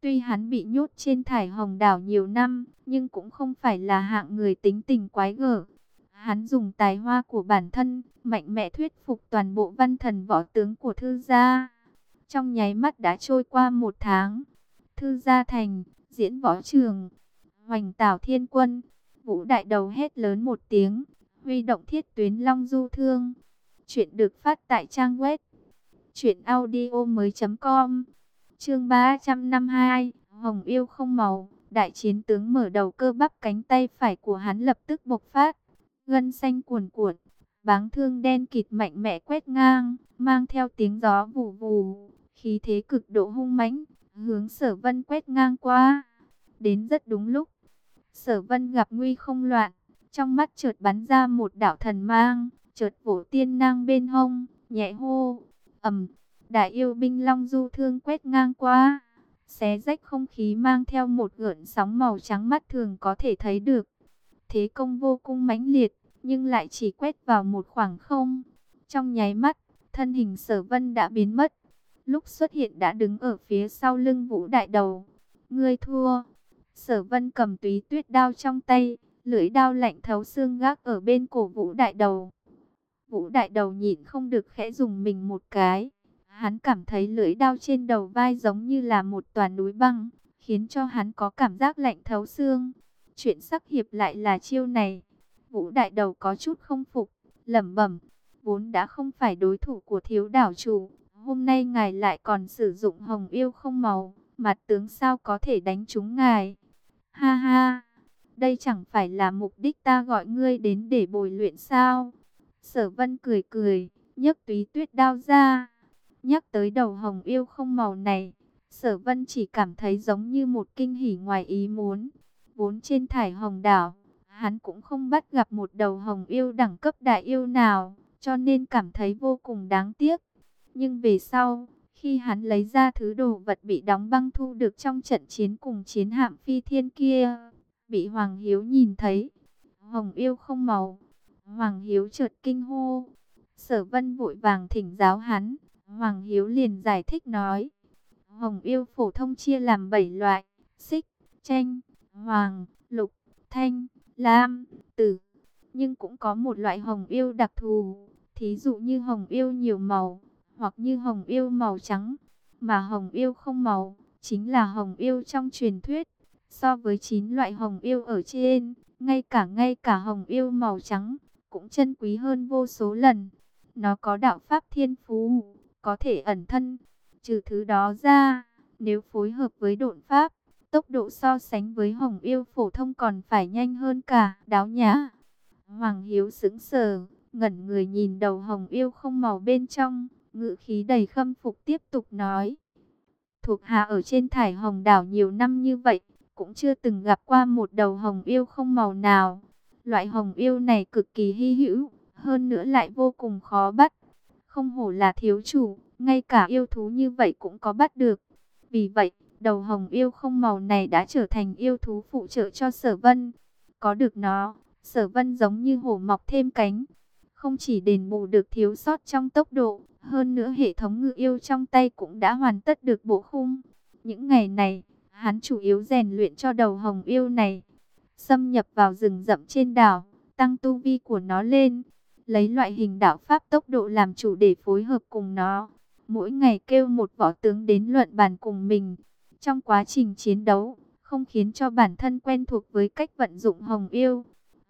Tuy hắn bị nhốt trên thải hồng đảo nhiều năm, nhưng cũng không phải là hạng người tính tình quái gở. Hắn dùng tài hoa của bản thân, mạnh mẽ thuyết phục toàn bộ văn thần võ tướng của thư gia. Trong nháy mắt đã trôi qua một tháng. Thư gia thành, diễn võ trường, hoành tảo thiên quân. Vũ đại đầu hét lớn một tiếng, huy động thiết tuyến long du thương. Chuyện được phát tại trang web truyệnaudiomoi.com. Chương 352, Hồng yêu không màu, đại chiến tướng mở đầu cơ bắp cánh tay phải của hắn lập tức bộc phát gân xanh cuồn cuộn, báng thương đen kịt mạnh mẽ quét ngang, mang theo tiếng gió vù vù, khí thế cực độ hung mãnh, hướng sở vân quét ngang qua. Đến rất đúng lúc, sở vân gặp nguy không loạn, trong mắt chợt bắn ra một đạo thần mang, chợt vỗ tiên nang bên hông, nhẹ hô, ầm, đại yêu binh long du thương quét ngang qua, xé rách không khí mang theo một gợn sóng màu trắng mắt thường có thể thấy được. Thế công vô cùng mãnh liệt, nhưng lại chỉ quét vào một khoảng không. Trong nháy mắt, thân hình sở vân đã biến mất. Lúc xuất hiện đã đứng ở phía sau lưng vũ đại đầu. Ngươi thua. Sở vân cầm túy tuyết đao trong tay, lưỡi đao lạnh thấu xương gác ở bên cổ vũ đại đầu. Vũ đại đầu nhịn không được khẽ dùng mình một cái. Hắn cảm thấy lưỡi đao trên đầu vai giống như là một tòa núi băng, khiến cho hắn có cảm giác lạnh thấu xương. Chuyện sắc hiệp lại là chiêu này. Vũ đại đầu có chút không phục, lẩm bẩm, vốn đã không phải đối thủ của thiếu đảo chủ, hôm nay ngài lại còn sử dụng hồng yêu không màu, mặt tướng sao có thể đánh trúng ngài. Ha ha, đây chẳng phải là mục đích ta gọi ngươi đến để bồi luyện sao? Sở Vân cười cười, nhấc túy tuyết đao ra. Nhắc tới đầu hồng yêu không màu này, Sở Vân chỉ cảm thấy giống như một kinh hỉ ngoài ý muốn. Vốn trên thải hồng đảo, hắn cũng không bắt gặp một đầu hồng yêu đẳng cấp đại yêu nào, cho nên cảm thấy vô cùng đáng tiếc. Nhưng về sau, khi hắn lấy ra thứ đồ vật bị đóng băng thu được trong trận chiến cùng chiến hạm phi thiên kia, bị Hoàng Hiếu nhìn thấy, hồng yêu không màu. Hoàng Hiếu chợt kinh hô, sở vân vội vàng thỉnh giáo hắn, Hoàng Hiếu liền giải thích nói, hồng yêu phổ thông chia làm 7 loại, xích, tranh, hoàng, lục, thanh, lam, tử. Nhưng cũng có một loại hồng yêu đặc thù, thí dụ như hồng yêu nhiều màu, hoặc như hồng yêu màu trắng. Mà hồng yêu không màu, chính là hồng yêu trong truyền thuyết. So với 9 loại hồng yêu ở trên, ngay cả ngay cả hồng yêu màu trắng, cũng chân quý hơn vô số lần. Nó có đạo pháp thiên phú, có thể ẩn thân. Trừ thứ đó ra, nếu phối hợp với độn pháp, Tốc độ so sánh với hồng yêu phổ thông còn phải nhanh hơn cả đáo nhã. Hoàng Hiếu sững sờ, ngẩn người nhìn đầu hồng yêu không màu bên trong, ngự khí đầy khâm phục tiếp tục nói. Thuộc hạ ở trên thải hồng đảo nhiều năm như vậy, cũng chưa từng gặp qua một đầu hồng yêu không màu nào. Loại hồng yêu này cực kỳ hy hữu, hơn nữa lại vô cùng khó bắt. Không hổ là thiếu chủ, ngay cả yêu thú như vậy cũng có bắt được. Vì vậy, đầu hồng yêu không màu này đã trở thành yêu thú phụ trợ cho sở vân. Có được nó, sở vân giống như hổ mọc thêm cánh. Không chỉ đền bù được thiếu sót trong tốc độ, hơn nữa hệ thống ngự yêu trong tay cũng đã hoàn tất được bộ khung. Những ngày này, hắn chủ yếu rèn luyện cho đầu hồng yêu này. Xâm nhập vào rừng rậm trên đảo, tăng tu vi của nó lên. Lấy loại hình đạo pháp tốc độ làm chủ để phối hợp cùng nó. Mỗi ngày kêu một võ tướng đến luận bàn cùng mình. Trong quá trình chiến đấu, không khiến cho bản thân quen thuộc với cách vận dụng hồng yêu.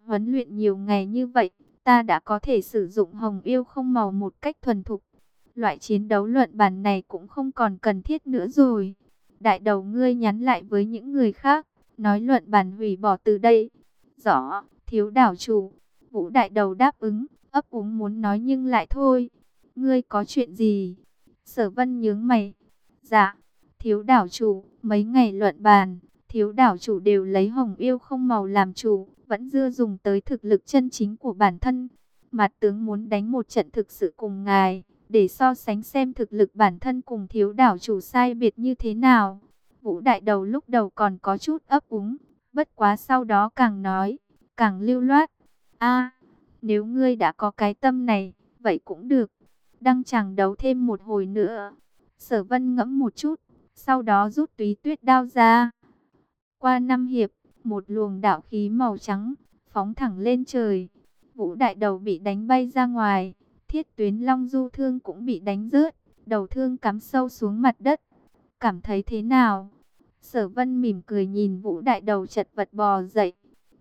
Huấn luyện nhiều ngày như vậy, ta đã có thể sử dụng hồng yêu không màu một cách thuần thục. Loại chiến đấu luận bàn này cũng không còn cần thiết nữa rồi. Đại đầu ngươi nhắn lại với những người khác, nói luận bàn hủy bỏ từ đây. Rõ, thiếu đảo chủ. Vũ đại đầu đáp ứng, ấp úng muốn nói nhưng lại thôi. Ngươi có chuyện gì? Sở vân nhướng mày. Dạ, Thiếu đảo chủ, mấy ngày luận bàn, thiếu đảo chủ đều lấy hồng yêu không màu làm chủ, vẫn dưa dùng tới thực lực chân chính của bản thân. Mặt tướng muốn đánh một trận thực sự cùng ngài, để so sánh xem thực lực bản thân cùng thiếu đảo chủ sai biệt như thế nào. Vũ đại đầu lúc đầu còn có chút ấp úng, bất quá sau đó càng nói, càng lưu loát. a nếu ngươi đã có cái tâm này, vậy cũng được. Đăng chẳng đấu thêm một hồi nữa. Sở vân ngẫm một chút, sau đó rút túy tuyết đao ra. Qua năm hiệp, một luồng đạo khí màu trắng, phóng thẳng lên trời. Vũ đại đầu bị đánh bay ra ngoài, thiết tuyến long du thương cũng bị đánh rớt, đầu thương cắm sâu xuống mặt đất. Cảm thấy thế nào? Sở vân mỉm cười nhìn vũ đại đầu chật vật bò dậy.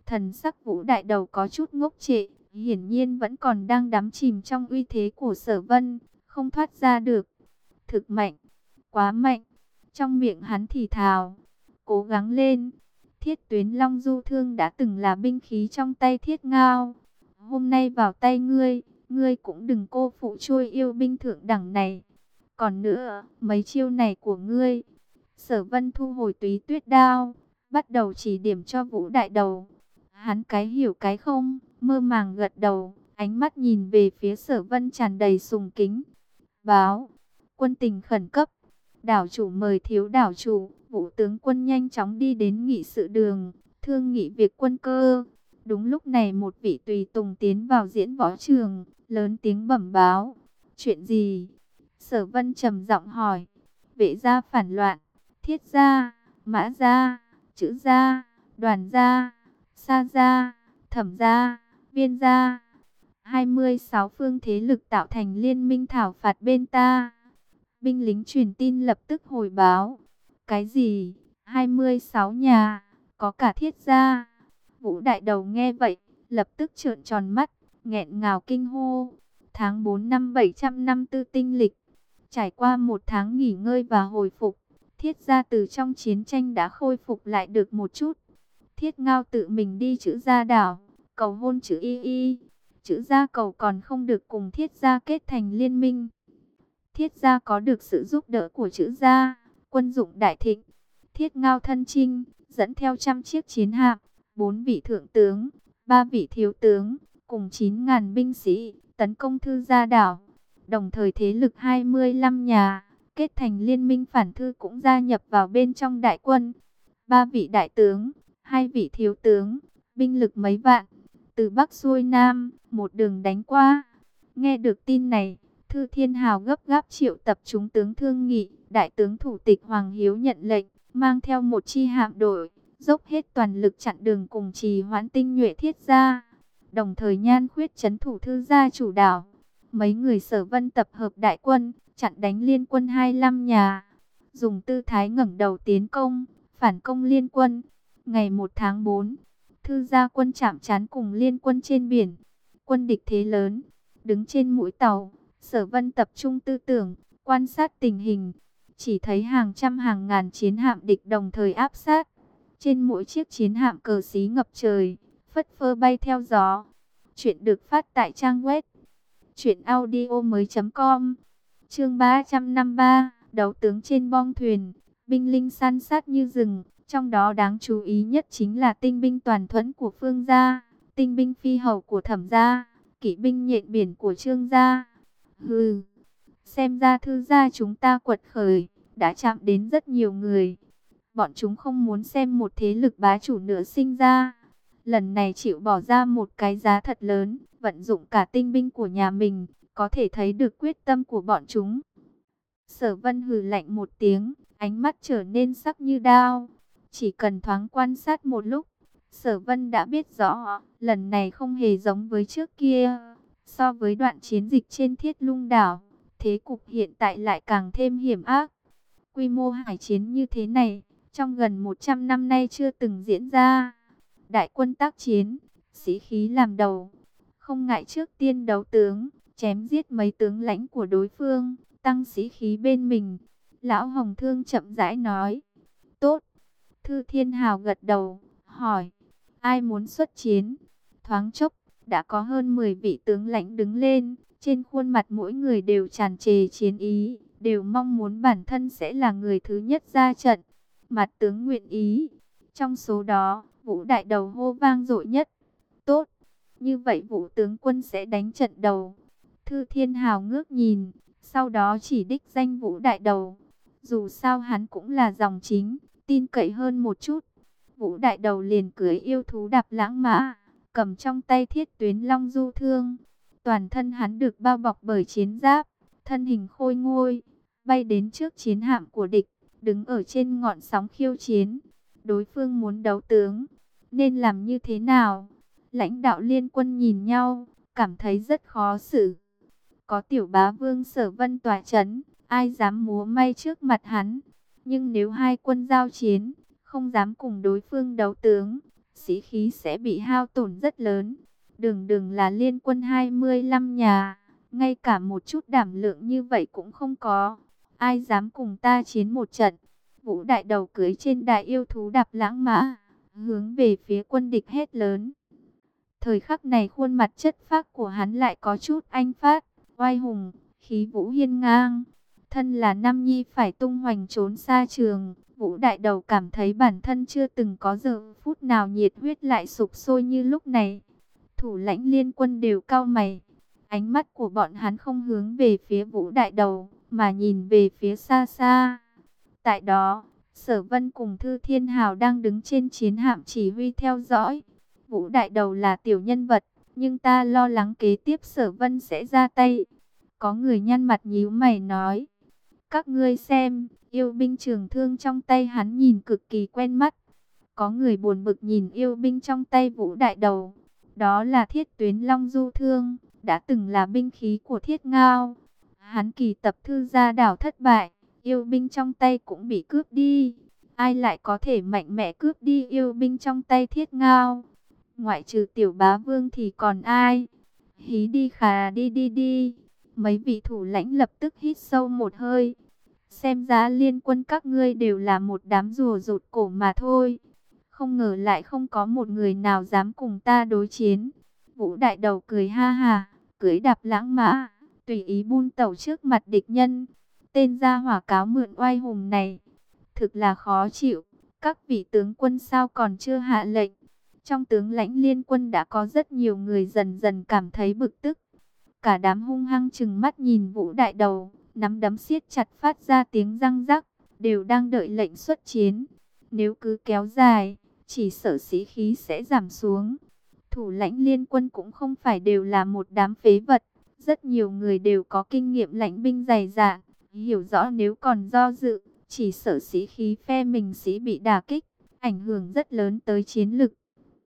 Thần sắc vũ đại đầu có chút ngốc trệ, hiển nhiên vẫn còn đang đắm chìm trong uy thế của sở vân, không thoát ra được. Thực mạnh, quá mạnh. Trong miệng hắn thì thào, cố gắng lên. Thiết tuyến long du thương đã từng là binh khí trong tay thiết ngao. Hôm nay vào tay ngươi, ngươi cũng đừng cô phụ chui yêu binh thượng đẳng này. Còn nữa, mấy chiêu này của ngươi. Sở vân thu hồi túy tuyết đao, bắt đầu chỉ điểm cho vũ đại đầu. Hắn cái hiểu cái không, mơ màng gật đầu, ánh mắt nhìn về phía sở vân tràn đầy sùng kính. Báo, quân tình khẩn cấp, đảo chủ mời thiếu đảo chủ, vũ tướng quân nhanh chóng đi đến nghị sự đường, thương nghị việc quân cơ. Đúng lúc này một vị tùy tùng tiến vào diễn võ trường, lớn tiếng bẩm báo. Chuyện gì? Sở vân trầm giọng hỏi. Vệ gia phản loạn, thiết gia, mã gia, chữ gia, đoàn gia, sa gia, thẩm gia, viên gia. 26 phương thế lực tạo thành liên minh thảo phạt bên ta. Binh lính truyền tin lập tức hồi báo. Cái gì? 26 nhà, có cả thiết gia. Vũ đại đầu nghe vậy, lập tức trợn tròn mắt, nghẹn ngào kinh hô. Tháng 4 năm 754 tinh lịch, trải qua một tháng nghỉ ngơi và hồi phục, thiết gia từ trong chiến tranh đã khôi phục lại được một chút. Thiết ngao tự mình đi chữ gia đảo, cầu hôn chữ y y. Chữ gia cầu còn không được cùng thiết gia kết thành liên minh. Thiết gia có được sự giúp đỡ của chữ gia, quân dụng đại thịnh. Thiết ngao thân trinh, dẫn theo trăm chiếc chiến hạm, bốn vị thượng tướng, ba vị thiếu tướng, cùng 9.000 binh sĩ, tấn công thư gia đảo. Đồng thời thế lực 25 nhà, kết thành liên minh phản thư cũng gia nhập vào bên trong đại quân. Ba vị đại tướng, hai vị thiếu tướng, binh lực mấy vạn, từ Bắc xuôi Nam, một đường đánh qua. Nghe được tin này, Thư Thiên Hào gấp gáp triệu tập chúng tướng thương nghị, đại tướng thủ tịch Hoàng Hiếu nhận lệnh, mang theo một chi hạm đội, dốc hết toàn lực chặn đường cùng trì hoãn tinh nhuệ thiết gia. Đồng thời nhan khuyết chấn thủ thư gia chủ đảo. Mấy người sở vân tập hợp đại quân, chặn đánh liên quân 25 nhà. Dùng tư thái ngẩng đầu tiến công, phản công liên quân. Ngày 1 tháng 4, thư gia quân chạm chán cùng liên quân trên biển. Quân địch thế lớn, đứng trên mũi tàu, sở vân tập trung tư tưởng, quan sát tình hình. Chỉ thấy hàng trăm hàng ngàn chiến hạm địch đồng thời áp sát. Trên mỗi chiếc chiến hạm cờ xí ngập trời, phất phơ bay theo gió. Chuyện được phát tại trang web truyệnaudiomoi.com. Chương 353, đấu tướng trên bong thuyền, binh linh san sát như rừng, trong đó đáng chú ý nhất chính là tinh binh toàn thuẫn của Phương gia, tinh binh phi hầu của Thẩm gia, kỵ binh nhện biển của Trương gia. Hừ, xem ra thư gia chúng ta quật khởi, đã chạm đến rất nhiều người. Bọn chúng không muốn xem một thế lực bá chủ nữa sinh ra. Lần này chịu bỏ ra một cái giá thật lớn, vận dụng cả tinh binh của nhà mình, có thể thấy được quyết tâm của bọn chúng. Sở vân hừ lạnh một tiếng, ánh mắt trở nên sắc như đao. Chỉ cần thoáng quan sát một lúc, sở vân đã biết rõ, lần này không hề giống với trước kia. So với đoạn chiến dịch trên thiết lung đảo, thế cục hiện tại lại càng thêm hiểm ác. Quy mô hải chiến như thế này, trong gần 100 năm nay chưa từng diễn ra. Đại quân tác chiến, sĩ khí làm đầu, không ngại trước tiên đấu tướng, chém giết mấy tướng lãnh của đối phương, tăng sĩ khí bên mình. Lão Hồng Thương chậm rãi nói. Thư Thiên Hào gật đầu, hỏi, ai muốn xuất chiến? Thoáng chốc, đã có hơn 10 vị tướng lãnh đứng lên, trên khuôn mặt mỗi người đều tràn trề chiến ý, đều mong muốn bản thân sẽ là người thứ nhất ra trận. Mặt tướng nguyện ý, trong số đó, vũ đại đầu hô vang dội nhất. Tốt, như vậy vũ tướng quân sẽ đánh trận đầu. Thư Thiên Hào ngước nhìn, sau đó chỉ đích danh vũ đại đầu. Dù sao hắn cũng là dòng chính, tin cậy hơn một chút. Vũ đại đầu liền cưới yêu thú đạp lãng mã, cầm trong tay thiết tuyến long du thương. Toàn thân hắn được bao bọc bởi chiến giáp, thân hình khôi ngôi, bay đến trước chiến hạm của địch, đứng ở trên ngọn sóng khiêu chiến. Đối phương muốn đấu tướng, nên làm như thế nào? Lãnh đạo liên quân nhìn nhau, cảm thấy rất khó xử. Có tiểu bá vương sở vân tòa chấn, ai dám múa may trước mặt hắn. Nhưng nếu hai quân giao chiến, không dám cùng đối phương đấu tướng, sĩ khí sẽ bị hao tổn rất lớn. Đường đường là liên quân 25 nhà, ngay cả một chút đảm lượng như vậy cũng không có. Ai dám cùng ta chiến một trận? Vũ đại đầu cưới trên đại yêu thú đạp lãng mã, hướng về phía quân địch hết lớn. Thời khắc này khuôn mặt chất phác của hắn lại có chút anh phát, oai hùng, khí vũ hiên ngang. Thân là Nam Nhi phải tung hoành trốn xa trường, Vũ đại đầu cảm thấy bản thân chưa từng có giờ phút nào nhiệt huyết lại sục sôi như lúc này. thủ lãnh liên quân đều cao mày. Ánh mắt của bọn hắn không hướng về phía vũ đại đầu, mà nhìn về phía xa xa. Tại đó, Sở Vân cùng Thư Thiên Hào đang đứng trên chiến hạm chỉ huy theo dõi. Vũ đại đầu là tiểu nhân vật, nhưng ta lo lắng kế tiếp Sở Vân sẽ ra tay. Có người nhăn mặt nhíu mày nói: "Các ngươi xem, yêu binh trường thương trong tay hắn nhìn cực kỳ quen mắt." Có người buồn bực nhìn yêu binh trong tay Vũ đại đầu, đó là Thiết Tuyến Long Du thương, đã từng là binh khí của Thiết Ngao. Hắn kỳ tập thư gia đảo thất bại, yêu binh trong tay cũng bị cướp đi. Ai lại có thể mạnh mẽ cướp đi yêu binh trong tay thiết ngao? Ngoại trừ tiểu bá vương thì còn ai? Hí đi khà đi đi đi. Mấy vị thủ lãnh lập tức hít sâu một hơi. Xem ra liên quân các ngươi đều là một đám rùa rụt cổ mà thôi. Không ngờ lại không có một người nào dám cùng ta đối chiến. Vũ đại đầu cười ha ha, cưới đạp lãng mã, tùy ý buôn tẩu trước mặt địch nhân. Tên gia hỏa cáo mượn oai hùng này, thực là khó chịu. Các vị tướng quân sao còn chưa hạ lệnh? Trong tướng lãnh liên quân đã có rất nhiều người dần dần cảm thấy bực tức. Cả đám hung hăng chừng mắt nhìn vũ đại đầu, nắm đấm siết chặt phát ra tiếng răng rắc, đều đang đợi lệnh xuất chiến. Nếu cứ kéo dài, chỉ sợ sĩ khí sẽ giảm xuống. Thủ lãnh liên quân cũng không phải đều là một đám phế vật. Rất nhiều người đều có kinh nghiệm lãnh binh dày dạn, hiểu rõ nếu còn do dự, chỉ sợ sĩ khí phe mình sĩ bị đả kích, ảnh hưởng rất lớn tới chiến lực.